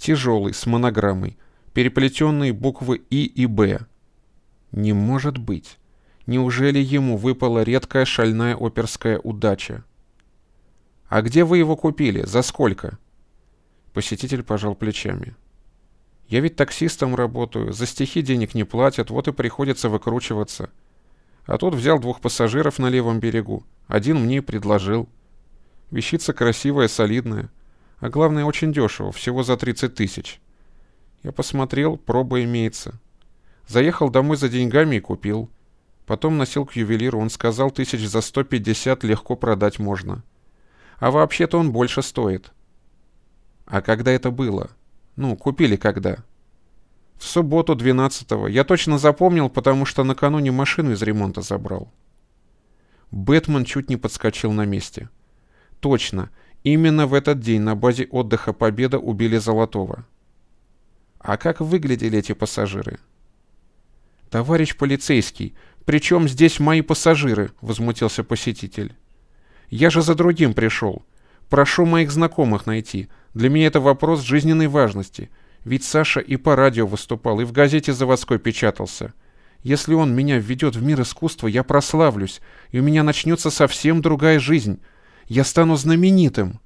Тяжелый, с монограммой. Переплетенные буквы И и Б. Не может быть. Неужели ему выпала редкая шальная оперская удача? «А где вы его купили? За сколько?» Посетитель пожал плечами. «Я ведь таксистом работаю, за стихи денег не платят, вот и приходится выкручиваться. А тут взял двух пассажиров на левом берегу, один мне предложил. Вещица красивая, солидная, а главное очень дешево, всего за 30 тысяч. Я посмотрел, проба имеется. Заехал домой за деньгами и купил. Потом носил к ювелиру, он сказал, тысяч за 150 легко продать можно. А вообще-то он больше стоит. А когда это было? Ну, купили когда? В субботу 12-го. Я точно запомнил, потому что накануне машину из ремонта забрал. Бэтмен чуть не подскочил на месте. Точно. Именно в этот день на базе отдыха Победа убили Золотого. А как выглядели эти пассажиры? «Товарищ полицейский, при чем здесь мои пассажиры?» — возмутился посетитель. Я же за другим пришел. Прошу моих знакомых найти. Для меня это вопрос жизненной важности. Ведь Саша и по радио выступал, и в газете заводской печатался. Если он меня введет в мир искусства, я прославлюсь, и у меня начнется совсем другая жизнь. Я стану знаменитым.